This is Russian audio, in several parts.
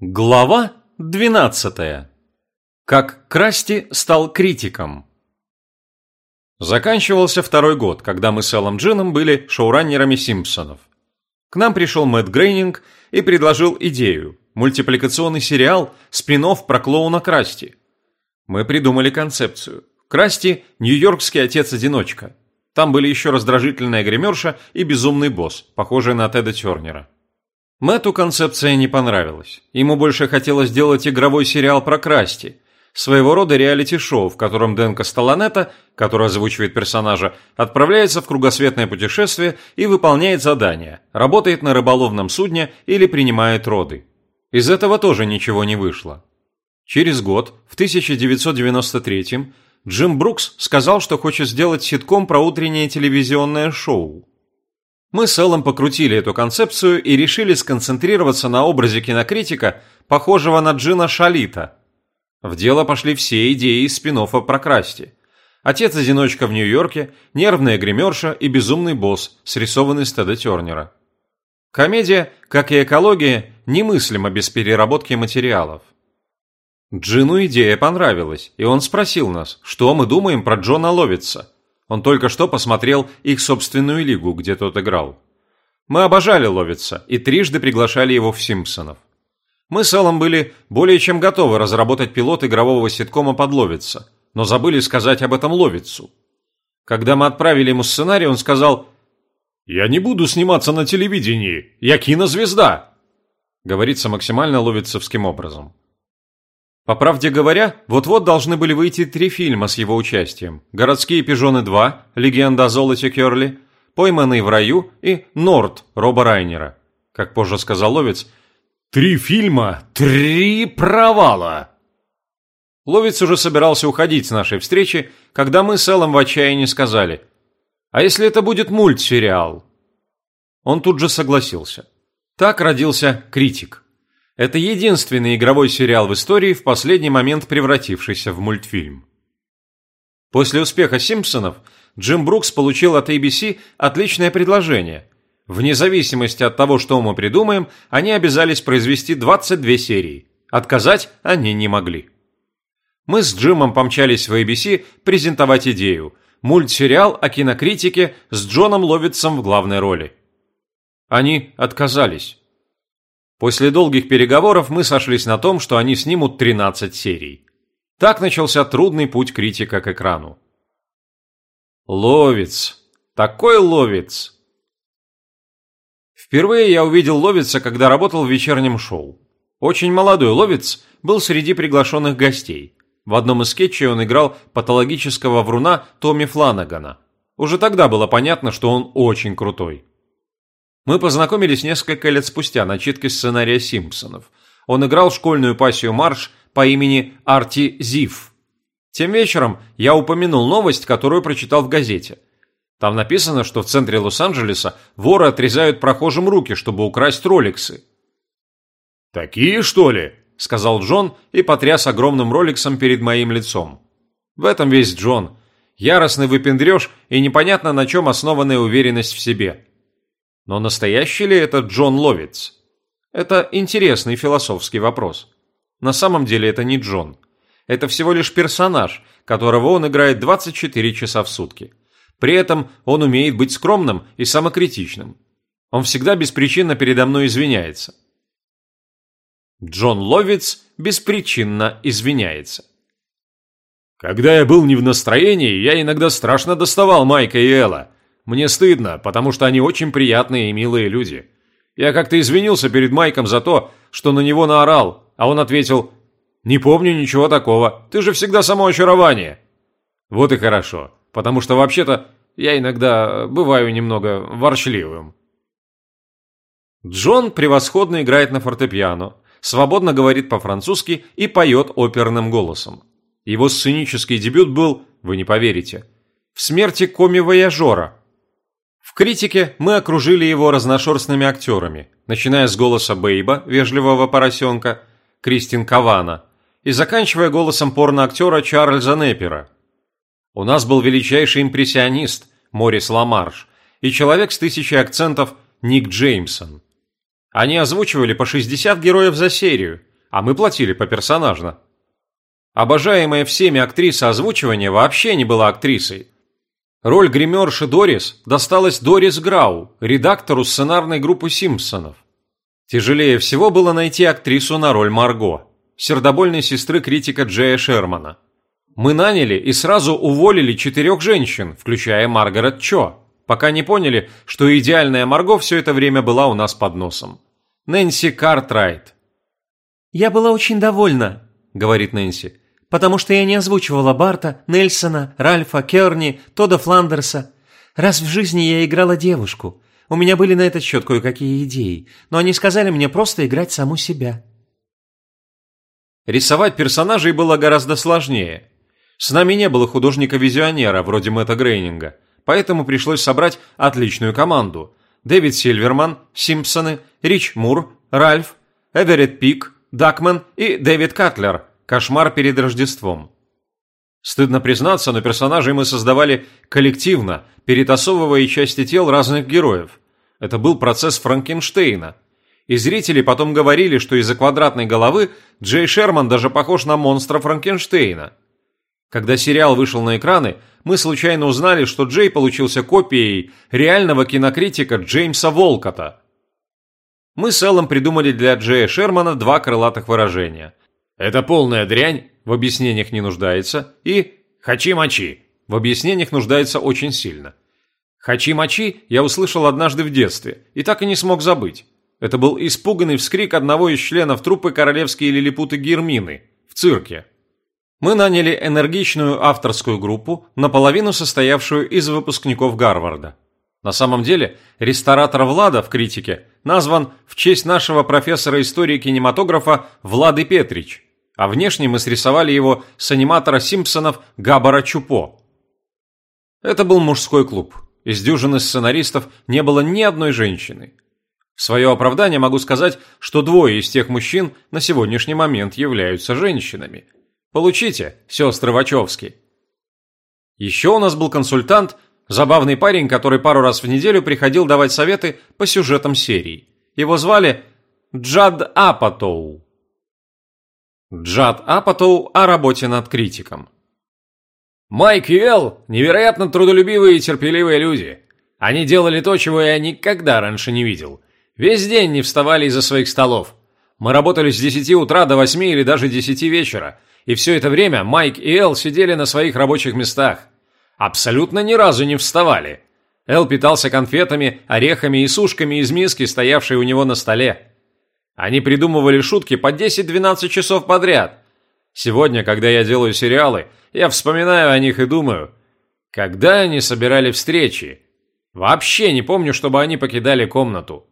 Глава 12. Как Красти стал критиком. Заканчивался второй год, когда мы с Эллом Джином были шоураннерами Симпсонов. К нам пришел Мэтт Грейнинг и предложил идею – мультипликационный сериал спин про клоуна Красти. Мы придумали концепцию. Красти – нью-йоркский отец-одиночка. Там были еще раздражительная гримерша и безумный босс, похожий на Теда Тернера. Мэтту концепция не понравилась. Ему больше хотелось сделать игровой сериал про Красти, своего рода реалити-шоу, в котором Дэн Кастелланета, который озвучивает персонажа, отправляется в кругосветное путешествие и выполняет задания, работает на рыболовном судне или принимает роды. Из этого тоже ничего не вышло. Через год, в 1993 Джим Брукс сказал, что хочет сделать ситком про утреннее телевизионное шоу. Мы с Эллом покрутили эту концепцию и решили сконцентрироваться на образе кинокритика, похожего на Джина Шалита. В дело пошли все идеи из спин про Красти. Отец-одиночка в Нью-Йорке, нервная гримерша и безумный босс, срисованный с Теда Тернера. Комедия, как и экология, немыслима без переработки материалов. Джину идея понравилась, и он спросил нас, что мы думаем про Джона Ловица – он только что посмотрел их собственную лигу, где тот играл. Мы обожали Ловица и трижды приглашали его в «Симпсонов». Мы с Эллом были более чем готовы разработать пилот игрового ситкома Ловица, но забыли сказать об этом Ловицу. Когда мы отправили ему сценарий, он сказал «Я не буду сниматься на телевидении, я кинозвезда!» Говорится максимально ловицевским образом. По правде говоря, вот-вот должны были выйти три фильма с его участием. «Городские пижоны 2», «Легенда о золоте Керли», «Пойманный в раю» и «Норд» Роба Райнера. Как позже сказал Ловец, «Три фильма, три провала!» Ловец уже собирался уходить с нашей встречи, когда мы с Эллом в отчаянии сказали, «А если это будет мультсериал?» Он тут же согласился. Так родился «Критик». Это единственный игровой сериал в истории, в последний момент превратившийся в мультфильм. После успеха «Симпсонов» Джим Брукс получил от ABC отличное предложение. Вне зависимости от того, что мы придумаем, они обязались произвести 22 серии. Отказать они не могли. Мы с Джимом помчались в ABC презентовать идею – мультсериал о кинокритике с Джоном Ловицем в главной роли. Они отказались. После долгих переговоров мы сошлись на том, что они снимут 13 серий. Так начался трудный путь критика к экрану. Ловец. Такой ловец. Впервые я увидел ловица, когда работал в вечернем шоу. Очень молодой ловец был среди приглашенных гостей. В одном из скетчей он играл патологического вруна Томми Фланагана. Уже тогда было понятно, что он очень крутой. Мы познакомились несколько лет спустя на читке сценария «Симпсонов». Он играл школьную пассию Марш по имени Арти Зив. Тем вечером я упомянул новость, которую прочитал в газете. Там написано, что в центре Лос-Анджелеса воры отрезают прохожим руки, чтобы украсть роликсы. «Такие, что ли?» – сказал Джон и потряс огромным роликсом перед моим лицом. В этом весь Джон. Яростный выпендреж и непонятно на чем основанная уверенность в себе. Но настоящий ли это Джон Ловиц? Это интересный философский вопрос. На самом деле это не Джон. Это всего лишь персонаж, которого он играет 24 часа в сутки. При этом он умеет быть скромным и самокритичным. Он всегда беспричинно передо мной извиняется. Джон Ловиц беспричинно извиняется. Когда я был не в настроении, я иногда страшно доставал Майка и Элла, мне стыдно, потому что они очень приятные и милые люди. Я как-то извинился перед Майком за то, что на него наорал, а он ответил «Не помню ничего такого, ты же всегда само очарование». Вот и хорошо, потому что вообще-то я иногда бываю немного ворчливым. Джон превосходно играет на фортепиано, свободно говорит по-французски и поет оперным голосом. Его сценический дебют был, вы не поверите, в смерти коми-вояжора в критике мы окружили его разношерстными актерами, начиная с голоса Бейба, вежливого поросенка, Кристин Кавана, и заканчивая голосом порноактера Чарльза Неппера. У нас был величайший импрессионист Морис Ламарш и человек с тысячей акцентов Ник Джеймсон. Они озвучивали по 60 героев за серию, а мы платили по персонажно. Обожаемая всеми актриса озвучивания вообще не была актрисой. Роль гримерши Дорис досталась Дорис Грау, редактору сценарной группы «Симпсонов». Тяжелее всего было найти актрису на роль Марго, сердобольной сестры критика Джея Шермана. Мы наняли и сразу уволили четырех женщин, включая Маргарет Чо, пока не поняли, что идеальная Марго все это время была у нас под носом. Нэнси Картрайт. «Я была очень довольна», — говорит Нэнси, «потому что я не озвучивала Барта, Нельсона, Ральфа, Керни, Тода Фландерса. Раз в жизни я играла девушку. У меня были на этот счет кое-какие идеи, но они сказали мне просто играть саму себя». Рисовать персонажей было гораздо сложнее. С нами не было художника-визионера вроде Мэтта Грейнинга, поэтому пришлось собрать отличную команду. Дэвид Сильверман, Симпсоны, Рич Мур, Ральф, Эверетт Пик, Дакмен и Дэвид Катлер «Кошмар перед Рождеством». Стыдно признаться, но персонажей мы создавали коллективно, перетасовывая части тел разных героев. Это был процесс Франкенштейна. И зрители потом говорили, что из-за квадратной головы Джей Шерман даже похож на монстра Франкенштейна. Когда сериал вышел на экраны, мы случайно узнали, что Джей получился копией реального кинокритика Джеймса Волкота. Мы с Эллом придумали для Джея Шермана два крылатых выражения. «Это полная дрянь», в объяснениях не нуждается, и «хачи-мачи» в объяснениях нуждается очень сильно. «Хачи-мачи» я услышал однажды в детстве и так и не смог забыть. Это был испуганный вскрик одного из членов труппы королевские лилипуты Гермины в цирке. Мы наняли энергичную авторскую группу, наполовину состоявшую из выпускников Гарварда. На самом деле, ресторатор Влада в критике назван в честь нашего профессора истории кинематографа Влады Петрич, а внешне мы срисовали его с аниматора Симпсонов Габара Чупо. Это был мужской клуб. Из дюжины сценаристов не было ни одной женщины. В свое оправдание могу сказать, что двое из тех мужчин на сегодняшний момент являются женщинами. Получите, сестры Вачовски. Еще у нас был консультант, забавный парень, который пару раз в неделю приходил давать советы по сюжетам серий. Его звали Джад Апатоу. Джад Апатоу о работе над критиком. Майк и Эл – невероятно трудолюбивые и терпеливые люди. Они делали то, чего я никогда раньше не видел – Весь день не вставали из-за своих столов. Мы работали с 10 утра до 8 или даже 10 вечера, и все это время Майк и Эл сидели на своих рабочих местах. Абсолютно ни разу не вставали. Эл питался конфетами, орехами и сушками из миски, стоявшей у него на столе. Они придумывали шутки по 10-12 часов подряд. Сегодня, когда я делаю сериалы, я вспоминаю о них и думаю, когда они собирали встречи. Вообще не помню, чтобы они покидали комнату.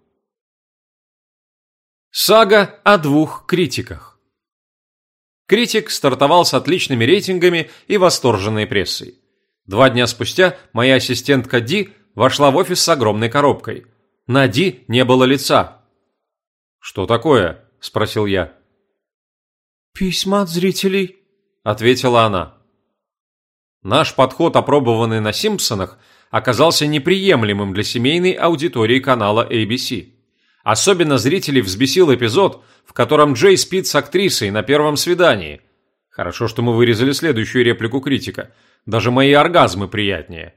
Сага о двух критиках. Критик стартовал с отличными рейтингами и восторженной прессой. Два дня спустя моя ассистентка Ди вошла в офис с огромной коробкой. На Ди не было лица. «Что такое?» – спросил я. «Письма от зрителей», – ответила она. Наш подход, опробованный на «Симпсонах», оказался неприемлемым для семейной аудитории канала ABC. Особенно зрителей взбесил эпизод, в котором Джей спит с актрисой на первом свидании. Хорошо, что мы вырезали следующую реплику критика. Даже мои оргазмы приятнее.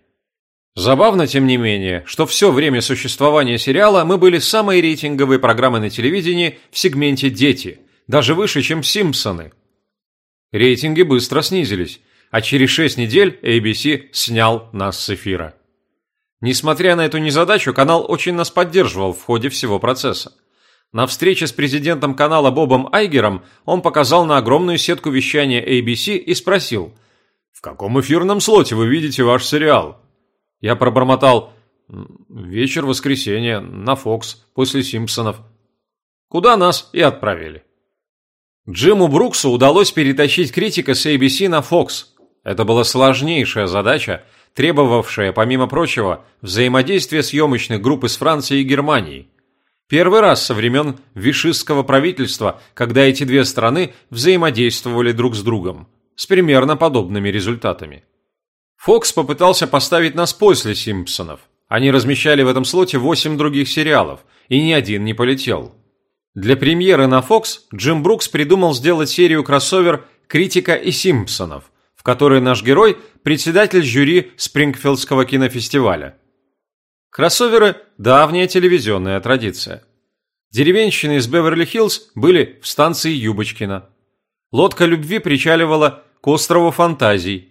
Забавно, тем не менее, что все время существования сериала мы были самой рейтинговой программой на телевидении в сегменте «Дети», даже выше, чем «Симпсоны». Рейтинги быстро снизились, а через 6 недель ABC снял нас с эфира. Несмотря на эту незадачу, канал очень нас поддерживал в ходе всего процесса. На встрече с президентом канала Бобом Айгером он показал на огромную сетку вещания ABC и спросил, «В каком эфирном слоте вы видите ваш сериал?» Я пробормотал, «Вечер воскресенья, на Fox, после Симпсонов». Куда нас и отправили. Джиму Бруксу удалось перетащить критика с ABC на Fox. Это была сложнейшая задача – требовавшая, помимо прочего, взаимодействия съемочных групп из Франции и Германии. Первый раз со времен вишистского правительства, когда эти две страны взаимодействовали друг с другом, с примерно подобными результатами. Фокс попытался поставить нас после «Симпсонов». Они размещали в этом слоте восемь других сериалов, и ни один не полетел. Для премьеры на Fox Джим Брукс придумал сделать серию кроссовер «Критика и Симпсонов», в которой наш герой – председатель жюри Спрингфилдского кинофестиваля. Кроссоверы – давняя телевизионная традиция. Деревенщины из Беверли-Хиллз были в станции Юбочкина. Лодка любви причаливала к острову фантазий.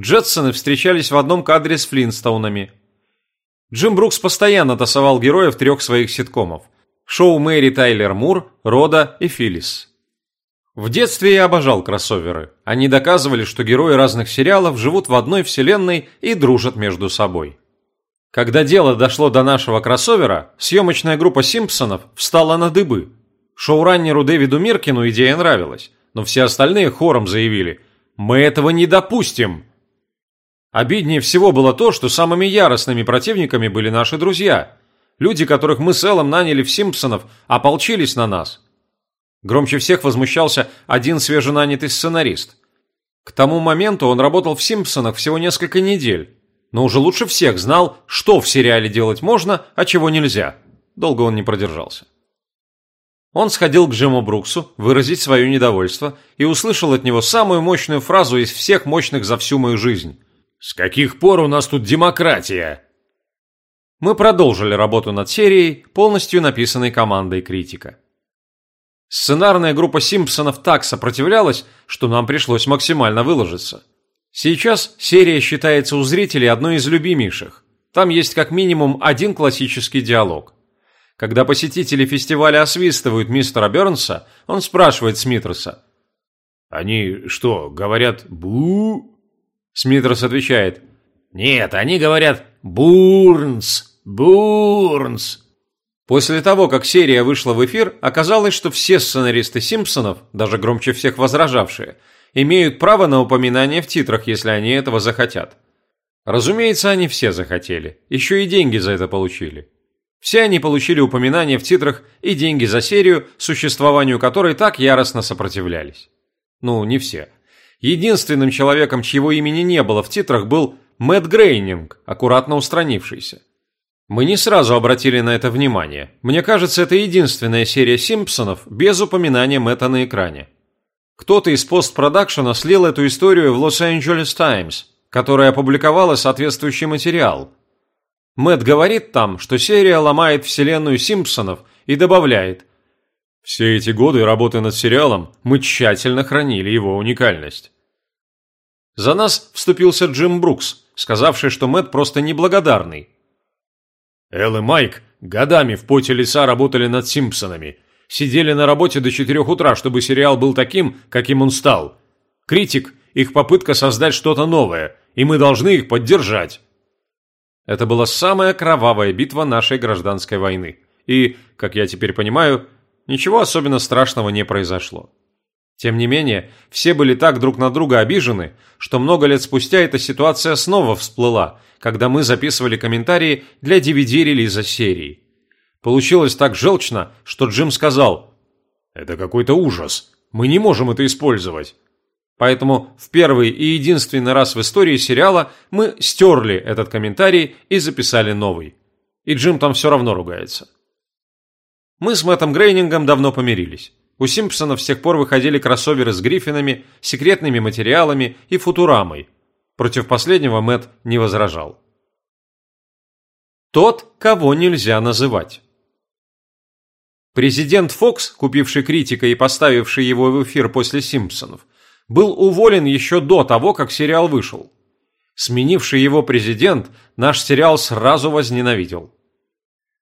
Джетсоны встречались в одном кадре с Флинстоунами. Джим Брукс постоянно тасовал героев трех своих ситкомов – шоу Мэри Тайлер Мур, Рода и Филлис. В детстве я обожал кроссоверы. Они доказывали, что герои разных сериалов живут в одной вселенной и дружат между собой. Когда дело дошло до нашего кроссовера, съемочная группа «Симпсонов» встала на дыбы. Шоураннеру Дэвиду Миркину идея нравилась, но все остальные хором заявили «Мы этого не допустим!» Обиднее всего было то, что самыми яростными противниками были наши друзья. Люди, которых мы с Эллом наняли в «Симпсонов», ополчились на нас. Громче всех возмущался один свеженанятый сценарист. К тому моменту он работал в «Симпсонах» всего несколько недель, но уже лучше всех знал, что в сериале делать можно, а чего нельзя. Долго он не продержался. Он сходил к Джиму Бруксу выразить свое недовольство и услышал от него самую мощную фразу из всех мощных за всю мою жизнь. «С каких пор у нас тут демократия?» Мы продолжили работу над серией, полностью написанной командой критика. Сценарная группа Симпсонов так сопротивлялась, что нам пришлось максимально выложиться. Сейчас серия считается у зрителей одной из любимейших. Там есть как минимум один классический диалог. Когда посетители фестиваля освистывают мистера Бернса, он спрашивает Смитерса. «Они что, говорят «бу»?» Смитерс отвечает. «Нет, они говорят «бурнс», «бурнс». После того, как серия вышла в эфир, оказалось, что все сценаристы «Симпсонов», даже громче всех возражавшие, имеют право на упоминание в титрах, если они этого захотят. Разумеется, они все захотели, еще и деньги за это получили. Все они получили упоминание в титрах и деньги за серию, существованию которой так яростно сопротивлялись. Ну, не все. Единственным человеком, чьего имени не было в титрах, был Мэтт Грейнинг, аккуратно устранившийся. Мы не сразу обратили на это внимание. Мне кажется, это единственная серия «Симпсонов» без упоминания Мэтта на экране. Кто-то из постпродакшена слил эту историю в Лос-Анджелес Таймс, которая опубликовала соответствующий материал. Мэтт говорит там, что серия ломает вселенную Симпсонов и добавляет «Все эти годы работы над сериалом мы тщательно хранили его уникальность». За нас вступился Джим Брукс, сказавший, что Мэтт просто неблагодарный, Эл и Майк годами в поте лица работали над «Симпсонами». Сидели на работе до 4 утра, чтобы сериал был таким, каким он стал. Критик – их попытка создать что-то новое, и мы должны их поддержать. Это была самая кровавая битва нашей гражданской войны. И, как я теперь понимаю, ничего особенно страшного не произошло. Тем не менее, все были так друг на друга обижены, что много лет спустя эта ситуация снова всплыла, когда мы записывали комментарии для DVD-релиза серии. Получилось так желчно, что Джим сказал «Это какой-то ужас, мы не можем это использовать». Поэтому в первый и единственный раз в истории сериала мы стерли этот комментарий и записали новый. И Джим там все равно ругается. Мы с Мэттом Грейнингом давно помирились. У Симпсонов с тех пор выходили кроссоверы с Гриффинами, секретными материалами и Футурамой. Против последнего Мэт не возражал. Тот, кого нельзя называть. Президент Фокс, купивший критика и поставивший его в эфир после «Симпсонов», был уволен еще до того, как сериал вышел. Сменивший его президент наш сериал сразу возненавидел.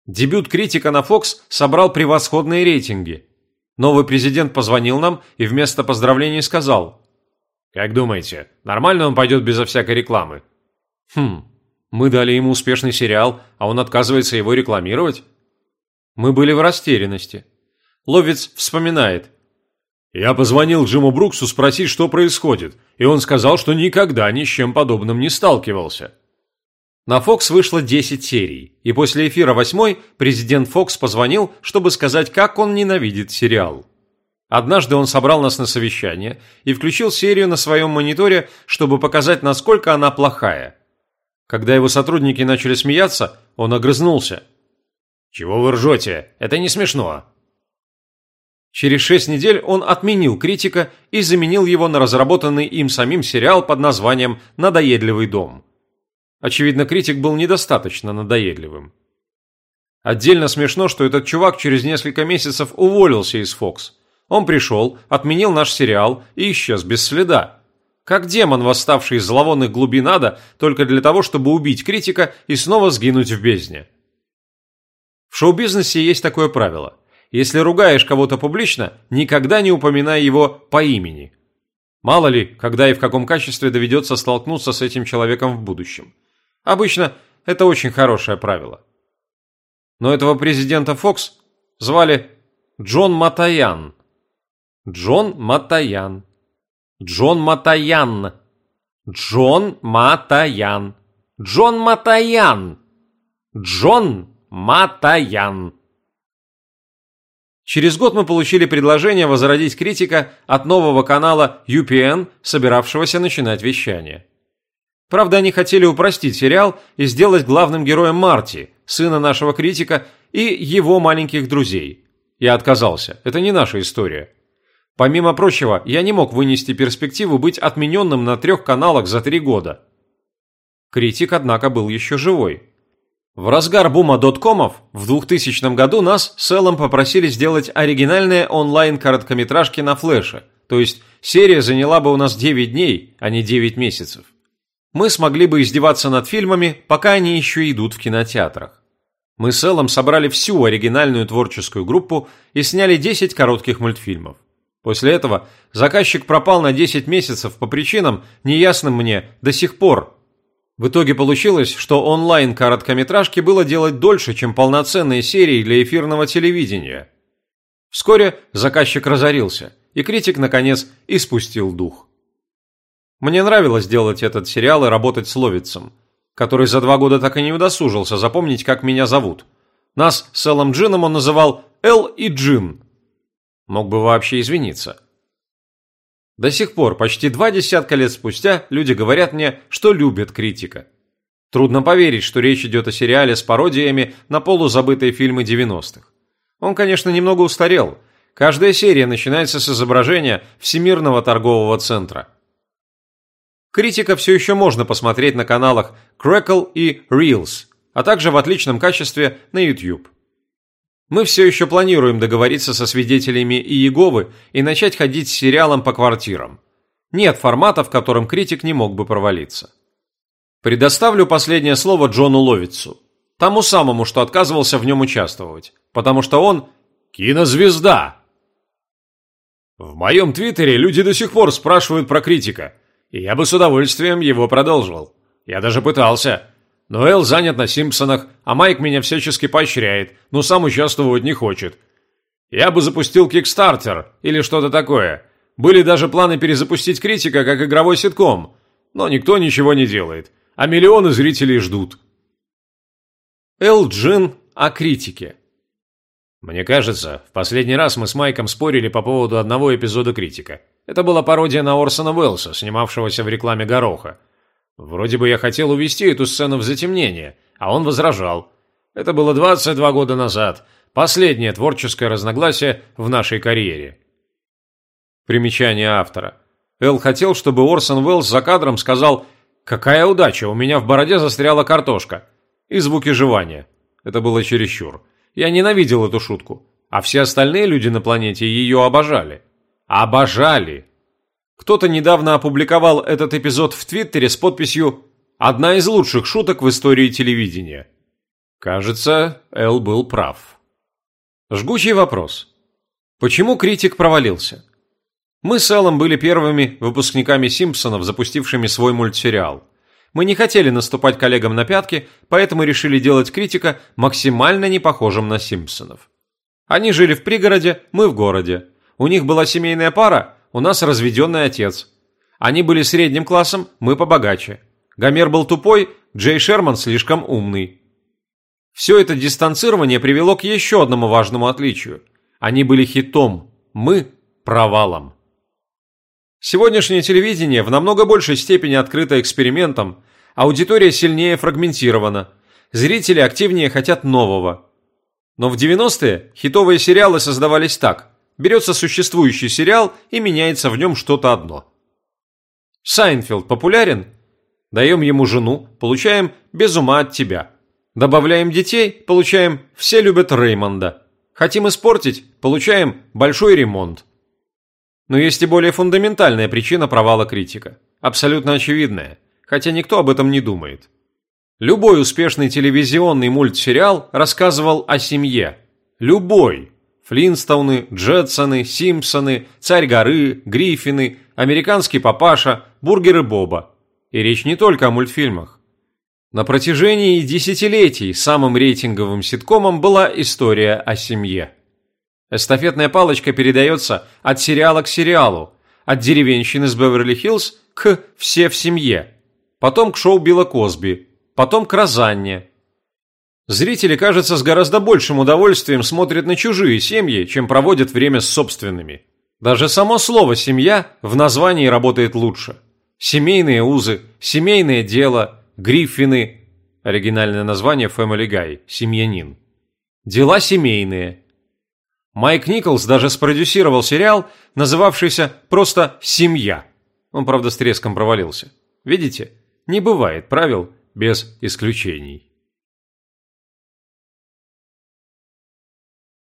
Дебют критика на Фокс собрал превосходные рейтинги, Новый президент позвонил нам и вместо поздравлений сказал. «Как думаете, нормально он пойдет безо всякой рекламы?» «Хм, мы дали ему успешный сериал, а он отказывается его рекламировать?» Мы были в растерянности. Ловец вспоминает. «Я позвонил Джиму Бруксу спросить, что происходит, и он сказал, что никогда ни с чем подобным не сталкивался». На Fox вышло 10 серий, и после эфира восьмой президент Fox позвонил, чтобы сказать, как он ненавидит сериал. Однажды он собрал нас на совещание и включил серию на своем мониторе, чтобы показать, насколько она плохая. Когда его сотрудники начали смеяться, он огрызнулся. «Чего вы ржете? Это не смешно!» Через шесть недель он отменил критика и заменил его на разработанный им самим сериал под названием «Надоедливый дом». Очевидно, критик был недостаточно надоедливым. Отдельно смешно, что этот чувак через несколько месяцев уволился из Fox. Он пришел, отменил наш сериал и исчез без следа. Как демон, восставший из зловонных глубин ада, только для того, чтобы убить критика и снова сгинуть в бездне. В шоу-бизнесе есть такое правило. Если ругаешь кого-то публично, никогда не упоминай его по имени. Мало ли, когда и в каком качестве доведется столкнуться с этим человеком в будущем. Обычно это очень хорошее правило. Но этого президента Фокс звали Джон Матаян. Джон Матаян. Джон Матаян. Джон Матаян. Джон Матаян. Джон Матаян. Через год мы получили предложение возродить критика от нового канала UPN, собиравшегося начинать вещание. Правда, они хотели упростить сериал и сделать главным героем Марти, сына нашего критика, и его маленьких друзей. Я отказался, это не наша история. Помимо прочего, я не мог вынести перспективу быть отмененным на трех каналах за три года. Критик, однако, был еще живой. В разгар бума доткомов в 2000 году нас с Эллом попросили сделать оригинальные онлайн-короткометражки на флеше, то есть серия заняла бы у нас 9 дней, а не 9 месяцев. Мы смогли бы издеваться над фильмами, пока они еще идут в кинотеатрах. Мы с Эллом собрали всю оригинальную творческую группу и сняли 10 коротких мультфильмов. После этого заказчик пропал на 10 месяцев по причинам, неясным мне до сих пор, в итоге получилось, что онлайн-короткометражки было делать дольше, чем полноценные серии для эфирного телевидения. Вскоре заказчик разорился, и критик, наконец, испустил дух. Мне нравилось делать этот сериал и работать с Ловицем, который за два года так и не удосужился запомнить, как меня зовут. Нас с Эллом Джином он называл Эл и Джин. Мог бы вообще извиниться. До сих пор, почти два десятка лет спустя, люди говорят мне, что любят критика. Трудно поверить, что речь идет о сериале с пародиями на полузабытые фильмы 90-х. Он, конечно, немного устарел. Каждая серия начинается с изображения Всемирного торгового центра. Критика все еще можно посмотреть на каналах Crackle и Reels, а также в отличном качестве на YouTube. Мы все еще планируем договориться со свидетелями Иеговы и начать ходить с сериалом по квартирам. Нет формата, в котором критик не мог бы провалиться. Предоставлю последнее слово Джону Ловицу, тому самому, что отказывался в нем участвовать, потому что он кинозвезда. В моем твиттере люди до сих пор спрашивают про критика, и я бы с удовольствием его продолжил. Я даже пытался, но Эл занят на Симпсонах, а Майк меня всячески поощряет, но сам участвовать не хочет. Я бы запустил Кикстартер или что-то такое. Были даже планы перезапустить критика как игровой ситком, но никто ничего не делает, а миллионы зрителей ждут. Эл Джин о критике. Мне кажется, в последний раз мы с Майком спорили по поводу одного эпизода критика. Это была пародия на Орсона Уэллса, снимавшегося в рекламе Гороха. Вроде бы я хотел увести эту сцену в затемнение, а он возражал. Это было 22 года назад. Последнее творческое разногласие в нашей карьере. Примечание автора. Эл хотел, чтобы Орсон Уэллс за кадром сказал «Какая удача, у меня в бороде застряла картошка» и звуки жевания. Это было чересчур. Я ненавидел эту шутку, а все остальные люди на планете ее обожали. Обожали! Кто-то недавно опубликовал этот эпизод в Твиттере с подписью «Одна из лучших шуток в истории телевидения». Кажется, Эл был прав. Жгучий вопрос. Почему критик провалился? Мы с Эллом были первыми выпускниками «Симпсонов», запустившими свой мультсериал. Мы не хотели наступать коллегам на пятки, поэтому решили делать критика максимально не похожим на «Симпсонов». Они жили в пригороде, мы в городе. У них была семейная пара, у нас разведенный отец. Они были средним классом, мы побогаче. Гомер был тупой, Джей Шерман слишком умный. Все это дистанцирование привело к еще одному важному отличию. Они были хитом, мы – провалом. Сегодняшнее телевидение в намного большей степени открыто экспериментам, аудитория сильнее фрагментирована, зрители активнее хотят нового. Но в 90-е хитовые сериалы создавались так берется существующий сериал и меняется в нем что-то одно. Сайнфилд популярен? Даем ему жену, получаем «Без ума от тебя». Добавляем детей, получаем «Все любят Реймонда». Хотим испортить, получаем «Большой ремонт». Но есть и более фундаментальная причина провала критика. Абсолютно очевидная, хотя никто об этом не думает. Любой успешный телевизионный мультсериал рассказывал о семье. Любой. Флинстоуны, Джетсоны, Симпсоны, Царь горы, Гриффины, Американский папаша, Бургеры Боба. И речь не только о мультфильмах. На протяжении десятилетий самым рейтинговым ситкомом была история о семье. Эстафетная палочка передается от сериала к сериалу, от деревенщины с Беверли-Хиллз к «Все в семье», потом к шоу Билла Косби, потом к Розанне. Зрители, кажется, с гораздо большим удовольствием смотрят на чужие семьи, чем проводят время с собственными. Даже само слово «семья» в названии работает лучше. Семейные узы, семейное дело, Гриффины, оригинальное название Family Guy, семьянин. Дела семейные, Майк Николс даже спродюсировал сериал, называвшийся просто «Семья». Он, правда, с треском провалился. Видите, не бывает правил без исключений.